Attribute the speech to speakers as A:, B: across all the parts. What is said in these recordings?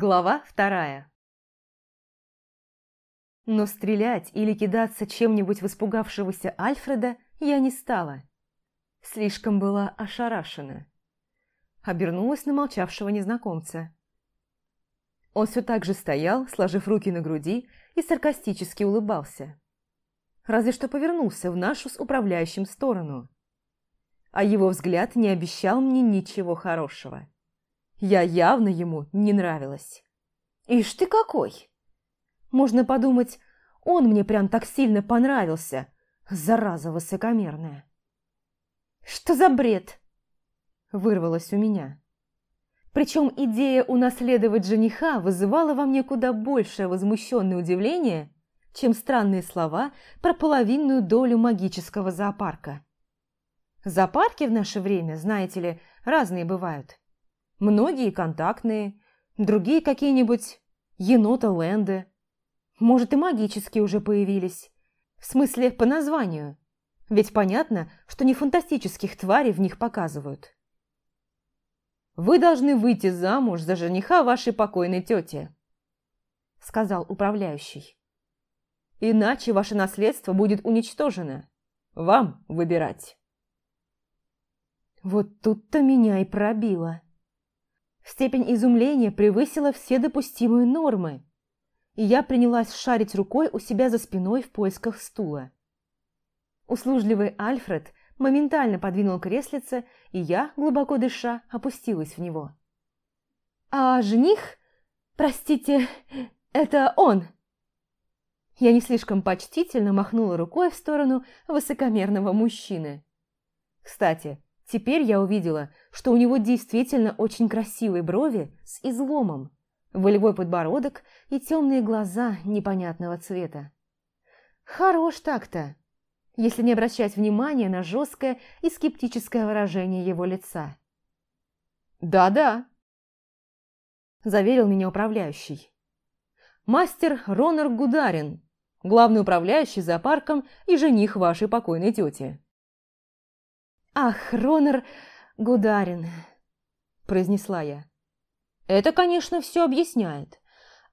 A: Глава вторая. Но стрелять или кидаться чем-нибудь в испугавшегося Альфреда я не стала. Слишком была ошарашена. Обернулась на молчавшего незнакомца. Он все так же стоял, сложив руки на груди и саркастически улыбался. Разве что повернулся в нашу с управляющим сторону. А его взгляд не обещал мне ничего хорошего. Я явно ему не нравилась. Ишь ты какой! Можно подумать, он мне прям так сильно понравился. Зараза высокомерная. Что за бред? Вырвалось у меня. Причем идея унаследовать жениха вызывала во мне куда большее возмущенное удивление, чем странные слова про половинную долю магического зоопарка. Зоопарки в наше время, знаете ли, разные бывают. Многие контактные, другие какие-нибудь енота-ленды. Может, и магические уже появились. В смысле, по названию. Ведь понятно, что не фантастических тварей в них показывают. «Вы должны выйти замуж за жениха вашей покойной тети», — сказал управляющий. «Иначе ваше наследство будет уничтожено. Вам выбирать». Вот тут-то меня и пробило. Степень изумления превысила все допустимые нормы, и я принялась шарить рукой у себя за спиной в поисках стула. Услужливый Альфред моментально подвинул креслице, и я, глубоко дыша, опустилась в него. «А жених? Простите, это он!» Я не слишком почтительно махнула рукой в сторону высокомерного мужчины. Кстати, Теперь я увидела, что у него действительно очень красивые брови с изломом, волевой подбородок и темные глаза непонятного цвета. Хорош так-то, если не обращать внимания на жесткое и скептическое выражение его лица. «Да-да», – заверил меня управляющий. «Мастер Ронар Гударин, главный управляющий зоопарком и жених вашей покойной тети». Ах, Ронер Гударин, произнесла я. Это, конечно, все объясняет.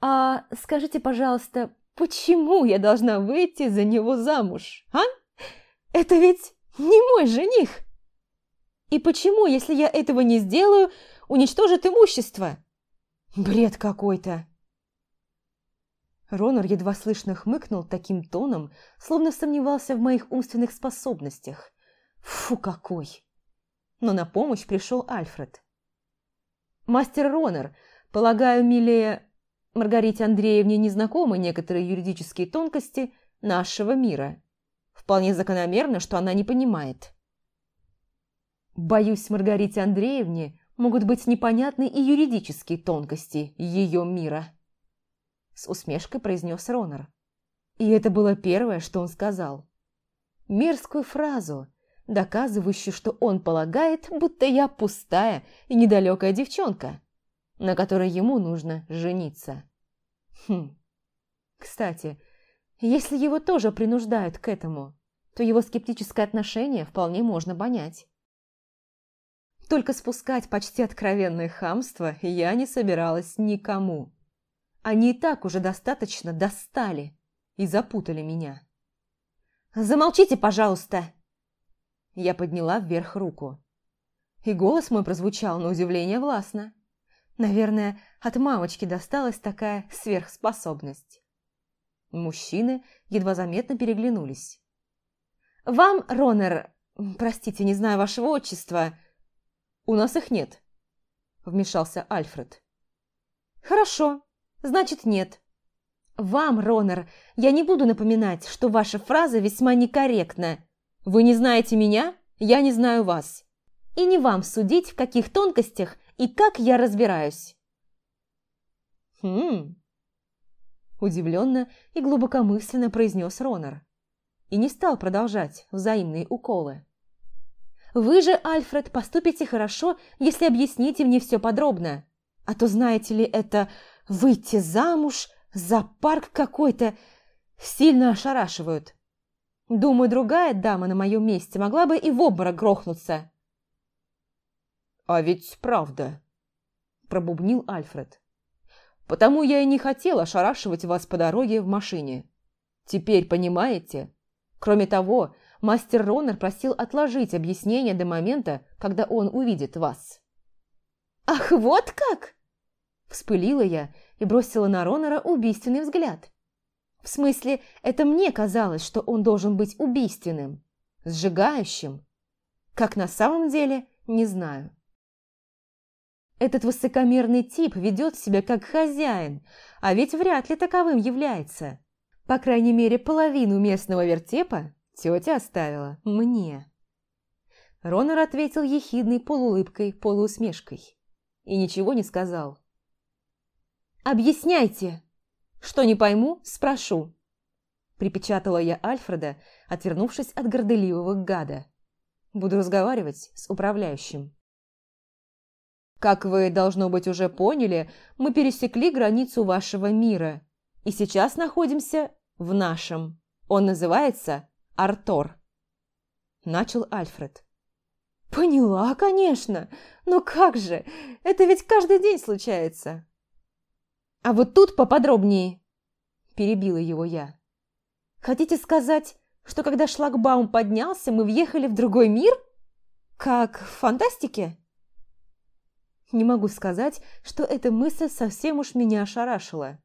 A: А скажите, пожалуйста, почему я должна выйти за него замуж, а? Это ведь не мой жених. И почему, если я этого не сделаю, уничтожит имущество? Бред какой-то. Ронор едва слышно хмыкнул таким тоном, словно сомневался в моих умственных способностях – Фу какой! Но на помощь пришел Альфред. Мастер Ронер, полагаю, милее Маргарите Андреевне незнакомы некоторые юридические тонкости нашего мира. Вполне закономерно, что она не понимает. Боюсь, Маргарите Андреевне могут быть непонятны и юридические тонкости ее мира. С усмешкой произнес Ронер. И это было первое, что он сказал. Мерзкую фразу, доказывающий, что он полагает, будто я пустая и недалекая девчонка, на которой ему нужно жениться. Хм. Кстати, если его тоже принуждают к этому, то его скептическое отношение вполне можно понять. Только спускать почти откровенное хамство я не собиралась никому. Они и так уже достаточно достали и запутали меня. «Замолчите, пожалуйста!» Я подняла вверх руку. И голос мой прозвучал на удивление властно. Наверное, от мамочки досталась такая сверхспособность. Мужчины едва заметно переглянулись. «Вам, Ронер, простите, не знаю вашего отчества. У нас их нет», — вмешался Альфред. «Хорошо, значит, нет. Вам, Ронер, я не буду напоминать, что ваша фраза весьма некорректна. Вы не знаете меня, я не знаю вас. И не вам судить, в каких тонкостях и как я разбираюсь. Хм. Удивленно и глубокомысленно произнес Ронар. И не стал продолжать взаимные уколы. Вы же, Альфред, поступите хорошо, если объясните мне все подробно. А то, знаете ли, это выйти замуж за парк какой-то сильно ошарашивают. Думаю, другая дама на моем месте могла бы и в обморок грохнуться. «А ведь правда», – пробубнил Альфред. «Потому я и не хотел ошарашивать вас по дороге в машине. Теперь понимаете? Кроме того, мастер Ронер просил отложить объяснение до момента, когда он увидит вас».
B: «Ах, вот как!»
A: – вспылила я и бросила на Ронера убийственный взгляд. В смысле, это мне казалось, что он должен быть убийственным, сжигающим. Как на самом деле, не знаю. Этот высокомерный тип ведет себя как хозяин, а ведь вряд ли таковым является. По крайней мере, половину местного вертепа тетя оставила мне. Ронор ответил ехидной полуулыбкой, полуусмешкой. И ничего не сказал.
B: «Объясняйте!» Что не пойму, спрошу.
A: Припечатала я Альфреда, отвернувшись от горделивого гада. Буду разговаривать с управляющим. Как вы, должно быть, уже поняли, мы пересекли границу вашего мира. И сейчас находимся в нашем. Он называется Артор. Начал Альфред.
B: «Поняла, конечно. Но как же? Это ведь каждый день случается. «А вот тут поподробнее», – перебила его я. «Хотите сказать, что когда шлагбаум поднялся, мы въехали в другой мир? Как в фантастике?»
A: Не могу сказать, что эта мысль совсем уж меня ошарашила.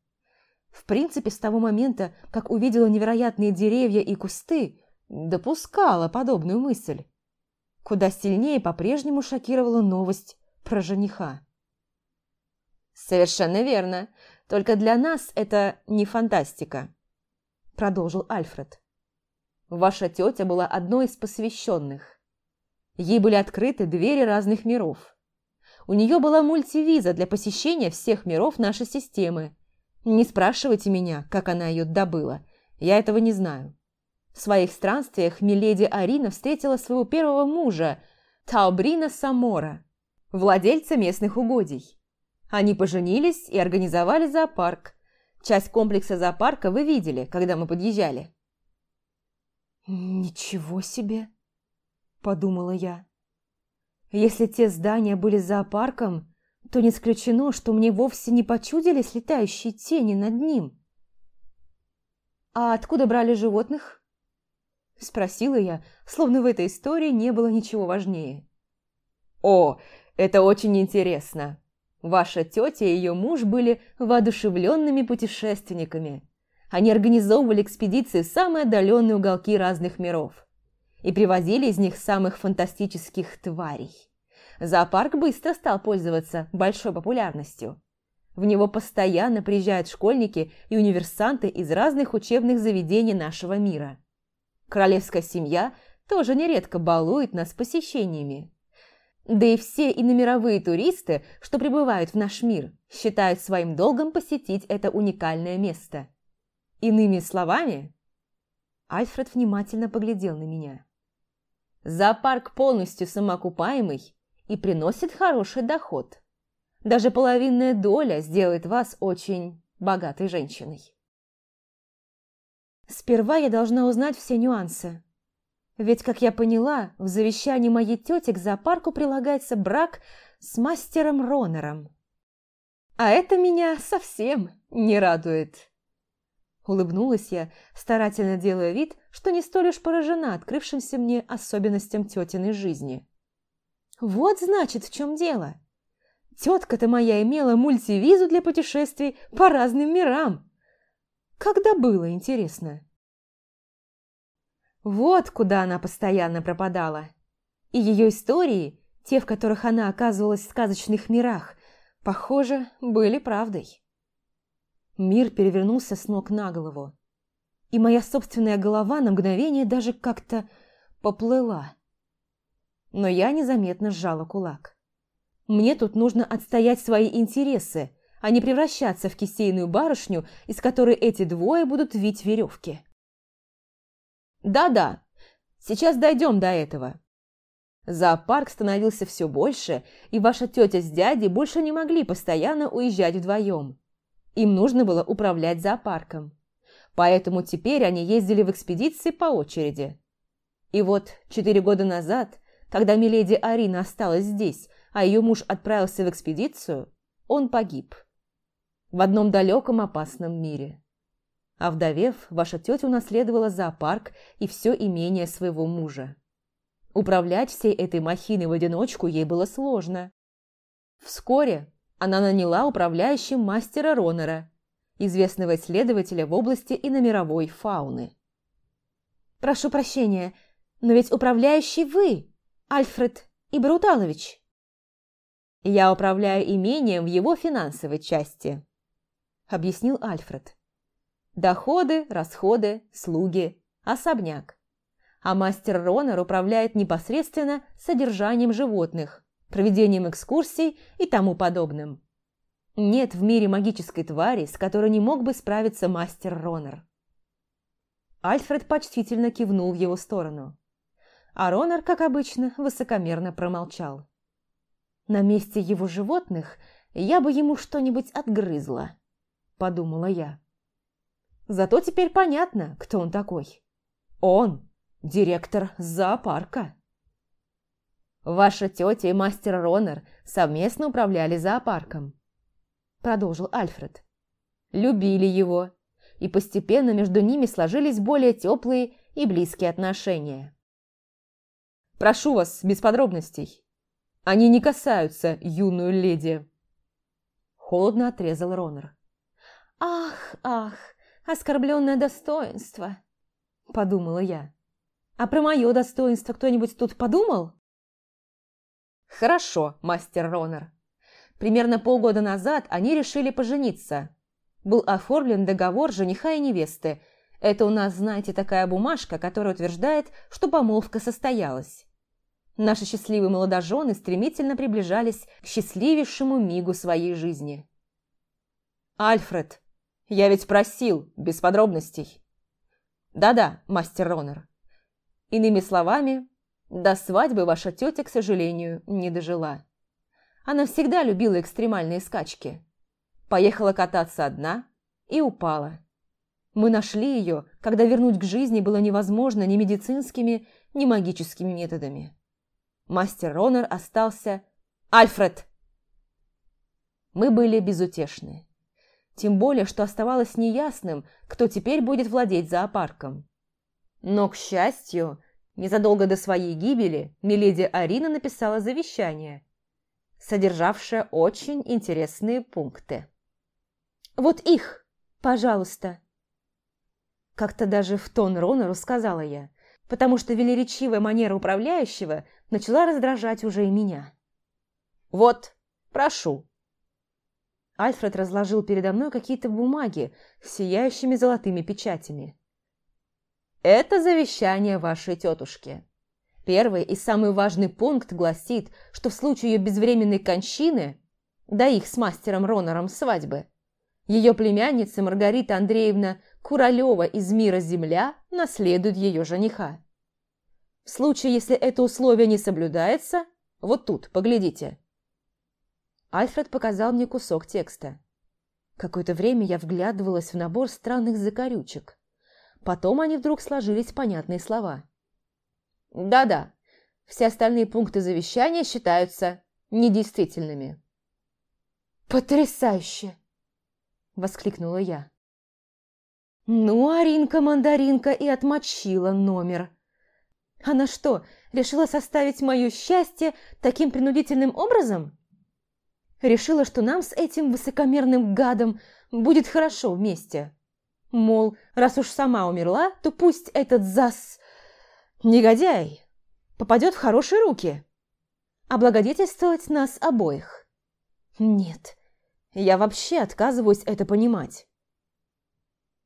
A: В принципе, с того момента, как увидела невероятные деревья и кусты, допускала подобную мысль. Куда сильнее по-прежнему шокировала новость про жениха. «Совершенно верно. Только для нас это не фантастика», – продолжил Альфред. «Ваша тетя была одной из посвященных. Ей были открыты двери разных миров. У нее была мультивиза для посещения всех миров нашей системы. Не спрашивайте меня, как она ее добыла. Я этого не знаю. В своих странствиях Миледи Арина встретила своего первого мужа, Таубрина Самора, владельца местных угодий. Они поженились и организовали зоопарк. Часть комплекса зоопарка вы видели, когда мы подъезжали».
B: «Ничего себе!» – подумала я.
A: «Если те здания были зоопарком, то не исключено, что мне вовсе не почудились летающие тени над ним». «А откуда брали животных?» – спросила я, словно в этой истории не было ничего важнее. «О, это очень интересно!» Ваша тетя и ее муж были воодушевленными путешественниками. Они организовывали экспедиции в самые отдаленные уголки разных миров и привозили из них самых фантастических тварей. Зоопарк быстро стал пользоваться большой популярностью. В него постоянно приезжают школьники и универсанты из разных учебных заведений нашего мира. Королевская семья тоже нередко балует нас посещениями. Да и все иномировые туристы, что прибывают в наш мир, считают своим долгом посетить это уникальное место. Иными словами... Альфред внимательно поглядел на меня. Зоопарк полностью самоокупаемый и приносит хороший доход. Даже половинная доля сделает вас очень богатой женщиной. Сперва я должна узнать все нюансы, ведь, как я поняла, в завещании моей тети к зоопарку прилагается брак с мастером Ронером. А это меня совсем не радует. Улыбнулась я, старательно делая вид, что не столь уж поражена открывшимся мне особенностям тетиной жизни. Вот значит, в чем дело. Тетка-то моя имела мультивизу для путешествий по разным мирам. Когда было, интересно? — вот куда она постоянно пропадала. И ее истории, те, в которых она оказывалась в сказочных мирах, похоже, были правдой. Мир перевернулся с ног на голову. И моя собственная голова на мгновение даже как-то поплыла. Но я незаметно сжала кулак. Мне тут нужно отстоять свои интересы, а не превращаться в кисейную барышню, из которой эти двое будут вить веревки. Да-да, сейчас дойдем до этого. Зоопарк становился все больше, и ваша тетя с дядей больше не могли постоянно уезжать вдвоем. Им нужно было управлять зоопарком. Поэтому теперь они ездили в экспедиции по очереди. И вот четыре года назад, когда миледи Арина осталась здесь, а ее муж отправился в экспедицию, он погиб. В одном далеком опасном мире. А Овдовев, ваша тетя унаследовала зоопарк и все имение своего мужа. Управлять всей этой махиной в одиночку ей было сложно. Вскоре она наняла управляющим мастера Ронера, известного исследователя в области и на мировой фауны.
B: «Прошу прощения, но ведь управляющий вы, Альфред Ибруталович?
A: «Я управляю имением в его финансовой части», – объяснил Альфред. Доходы, расходы, слуги, особняк. А мастер Ронер управляет непосредственно содержанием животных, проведением экскурсий и тому подобным. Нет в мире магической твари, с которой не мог бы справиться мастер Ронер. Альфред почтительно кивнул в его сторону. А Ронер, как обычно, высокомерно промолчал. «На месте его животных я бы ему что-нибудь отгрызла», – подумала я. Зато теперь понятно, кто он такой. Он – директор зоопарка. Ваша тетя и мастер Ронер совместно управляли зоопарком, продолжил Альфред. Любили его, и постепенно между ними сложились более теплые и близкие отношения. Прошу вас, без подробностей. Они не касаются юную леди. Холодно отрезал Ронер.
B: Ах, ах, оскорбленное достоинство», – подумала я. «А про мое достоинство кто-нибудь тут подумал?»
A: «Хорошо, мастер Ронер. Примерно полгода назад они решили пожениться. Был оформлен договор жениха и невесты. Это у нас, знаете, такая бумажка, которая утверждает, что помолвка состоялась. Наши счастливые молодожены стремительно приближались к счастливейшему мигу своей жизни. «Альфред, я ведь просил, без подробностей. Да-да, мастер Ронер. Иными словами, до свадьбы ваша тетя, к сожалению, не дожила. Она всегда любила экстремальные скачки. Поехала кататься одна и упала. Мы нашли ее, когда вернуть к жизни было невозможно ни медицинскими, ни магическими методами. Мастер Ронер остался... «Альфред!» Мы были безутешны тем более, что оставалось неясным, кто теперь будет владеть зоопарком. Но, к счастью, незадолго до своей гибели миледи Арина написала завещание, содержавшее очень интересные пункты.
B: «Вот их, пожалуйста!»
A: Как-то даже в тон Ронору сказала я, потому что велеречивая манера управляющего начала раздражать уже и меня. «Вот, прошу, Альфред разложил передо мной какие-то бумаги с сияющими золотыми печатями. «Это завещание вашей тетушки. Первый и самый важный пункт гласит, что в случае ее безвременной кончины, да их с мастером Ронором свадьбы, ее племянница Маргарита Андреевна Куралева из мира Земля наследует ее жениха. В случае, если это условие не соблюдается, вот тут, поглядите – Альфред показал мне кусок текста. Какое-то время я вглядывалась в набор странных закорючек. Потом они вдруг сложились в понятные слова. «Да-да, все остальные пункты завещания считаются недействительными».
B: «Потрясающе!» – воскликнула я.
A: «Ну, Аринка-мандаринка и отмочила номер. Она что, решила составить мое счастье таким принудительным образом?» Решила, что нам с этим высокомерным гадом будет хорошо вместе. Мол, раз уж сама умерла, то пусть этот зас... негодяй попадет в хорошие руки. Облагодетельствовать нас обоих. Нет, я вообще отказываюсь это понимать.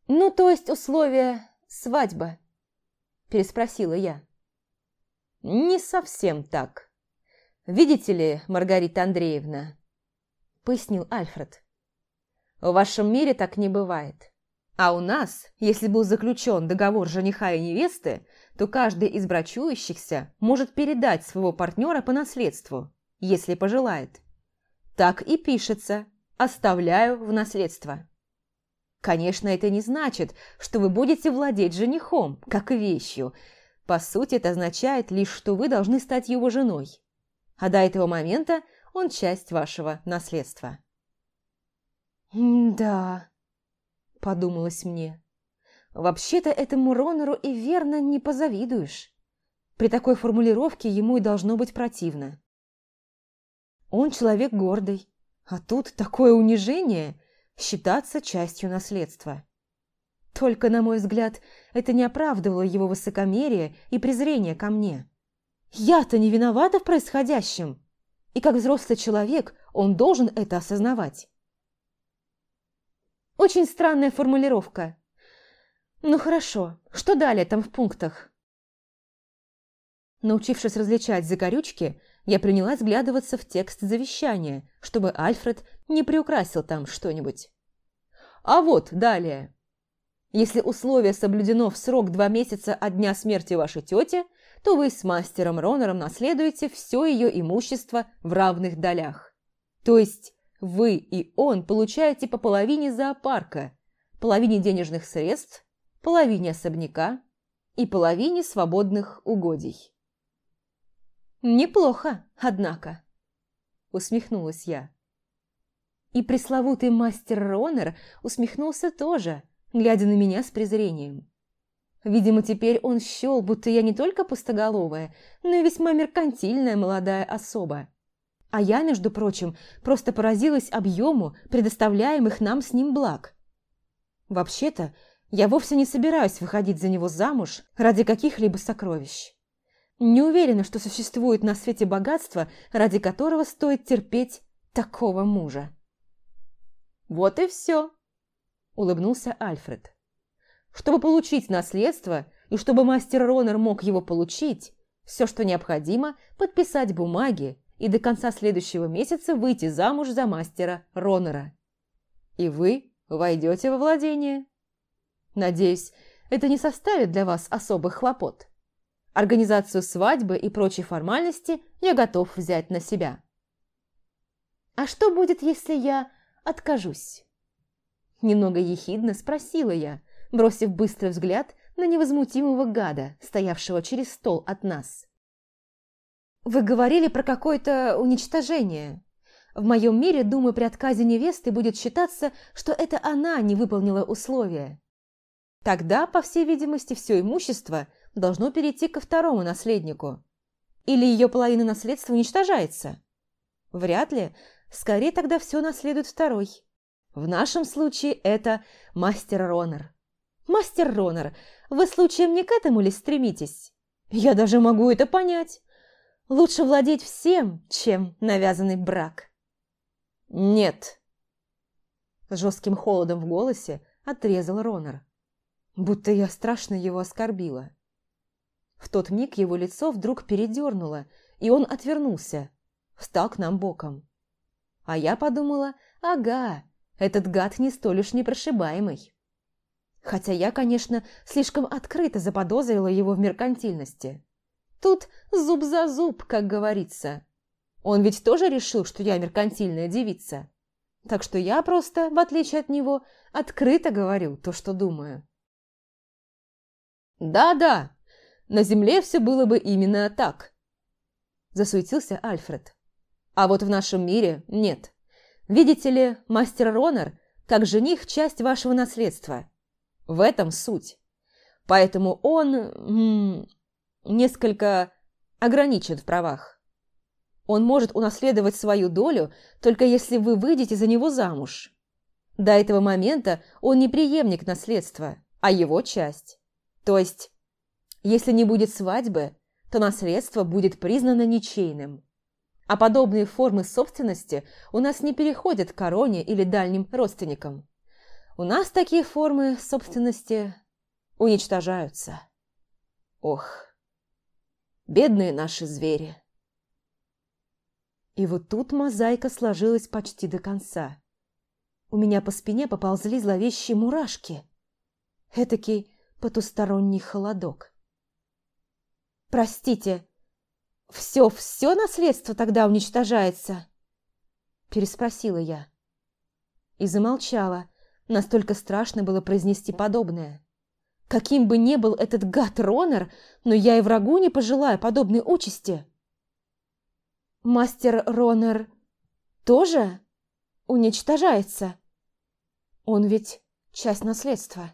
A: Ну, то есть условия «свадьба», переспросила я. Не совсем так. Видите ли, Маргарита Андреевна, — пояснил Альфред. «В вашем мире так не бывает. А у нас, если был заключен договор жениха и невесты, то каждый из брачующихся может передать своего партнера по наследству, если пожелает. Так и пишется «оставляю в наследство». Конечно, это не значит, что вы будете владеть женихом, как вещью. По сути, это означает лишь, что вы должны стать его женой. А до этого момента он часть вашего наследства». «Да», – подумалось мне. «Вообще-то этому Ронору и верно не позавидуешь. При такой формулировке ему и должно быть противно. Он человек гордый, а тут такое унижение – считаться частью наследства». Только, на мой взгляд, это не оправдывало его высокомерие и презрение ко мне. Я-то не виновата в происходящем. И как взрослый человек он должен это осознавать. Очень странная формулировка. Ну хорошо, что далее там в пунктах? Научившись различать загорючки, я принялась глядываться в текст завещания, чтобы Альфред не приукрасил там что-нибудь. А вот далее. Если условие соблюдено в срок два месяца от дня смерти вашей тети, то вы с мастером Ронером наследуете все ее имущество в равных долях. То есть вы и он получаете по половине зоопарка, половине денежных средств, половине особняка и половине свободных угодий. «Неплохо, однако», – усмехнулась я. И пресловутый мастер Ронер усмехнулся тоже, глядя на меня с презрением. Видимо, теперь он счел, будто я не только пустоголовая, но и весьма меркантильная молодая особа. А я, между прочим, просто поразилась объему предоставляемых нам с ним благ. Вообще-то, я вовсе не собираюсь выходить за него замуж ради каких-либо сокровищ. Не уверена, что существует на свете богатство, ради которого стоит терпеть такого мужа. «Вот и все», – улыбнулся Альфред. Чтобы получить наследство и чтобы мастер Ронер мог его получить, все, что необходимо, подписать бумаги и до конца следующего месяца выйти замуж за мастера Ронера. И вы войдете во владение. Надеюсь, это не составит для вас особых хлопот. Организацию свадьбы и прочие формальности я готов взять на себя. А что будет, если я откажусь? Немного ехидно спросила я, бросив быстрый взгляд на невозмутимого гада, стоявшего через стол от нас. «Вы говорили про какое-то уничтожение. В моем мире, думаю, при отказе невесты будет считаться, что это она не выполнила условия. Тогда, по всей видимости, все имущество должно перейти ко второму наследнику. Или ее половина наследства уничтожается? Вряд ли. Скорее тогда все наследует второй. В нашем случае это мастер Ронер. Мастер Ронар, вы случаем не к этому ли стремитесь? Я даже могу это понять. Лучше владеть всем, чем навязанный брак. Нет. Жестким холодом в голосе отрезал Ронар, Будто я страшно его оскорбила. В тот миг его лицо вдруг передернуло, и он отвернулся, встал к нам боком. А я подумала, ага, этот гад не столь уж непрошибаемый. Хотя я, конечно, слишком открыто заподозрила его в меркантильности. Тут зуб за зуб, как говорится. Он ведь тоже решил, что я меркантильная девица. Так что я просто, в отличие от него, открыто говорю то, что думаю. «Да-да, на Земле все было бы именно так», – засуетился Альфред. «А вот в нашем мире нет. Видите ли, мастер Ронар, как жених, часть вашего наследства. В этом суть. Поэтому он... несколько ограничен в правах. Он может унаследовать свою долю, только если вы выйдете за него замуж. До этого момента он не преемник наследства, а его часть. То есть, если не будет свадьбы, то наследство будет признано ничейным. А подобные формы собственности у нас не переходят к короне или дальним родственникам. У нас такие формы собственности уничтожаются. Ох, бедные наши звери. И вот тут мозаика сложилась почти до конца. У меня по спине поползли зловещие мурашки. Этакий потусторонний холодок. «Простите, все-все наследство тогда уничтожается?» Переспросила я. И замолчала, Настолько страшно было произнести подобное. Каким бы ни был этот гад Ронер, но я и врагу не пожелаю подобной участи. Мастер Ронер тоже уничтожается.
B: Он ведь часть наследства.